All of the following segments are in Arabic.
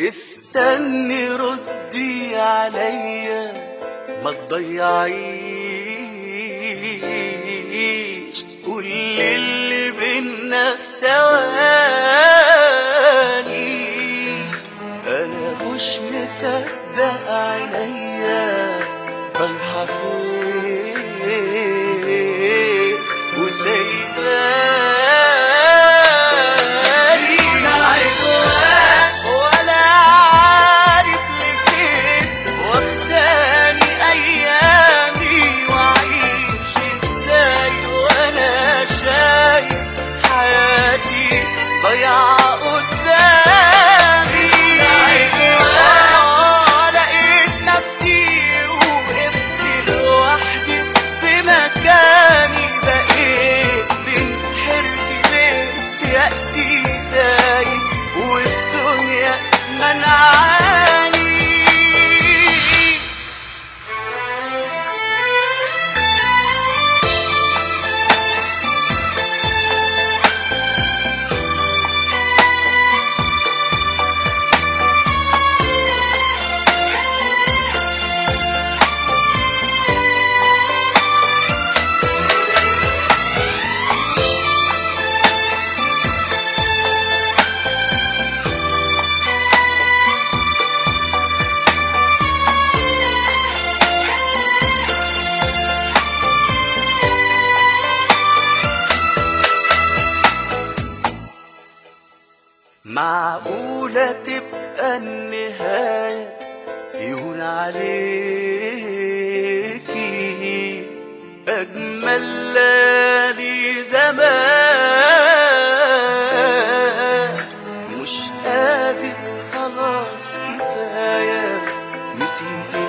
استني ردي عليا ما تضيعيش. كل اللي بينا في ثواني. أنا مش مصدق عينيا فين Mangana معقولة تبقى النهاية يهون عليكي. أجمل ليالي زمان. مش قادر خلاص كفاية. نسيت ليه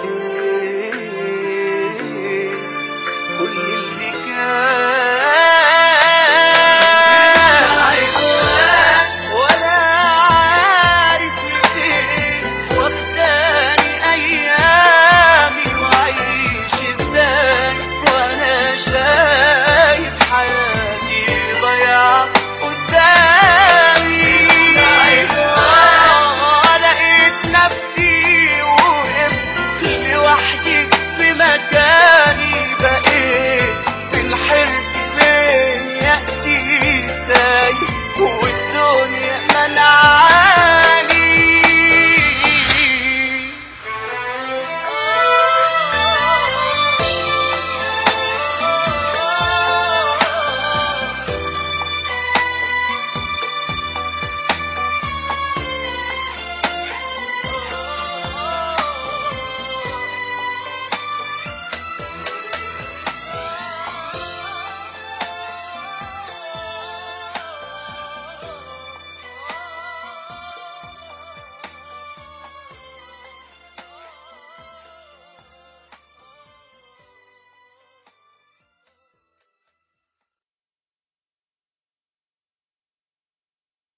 حلم يأسي.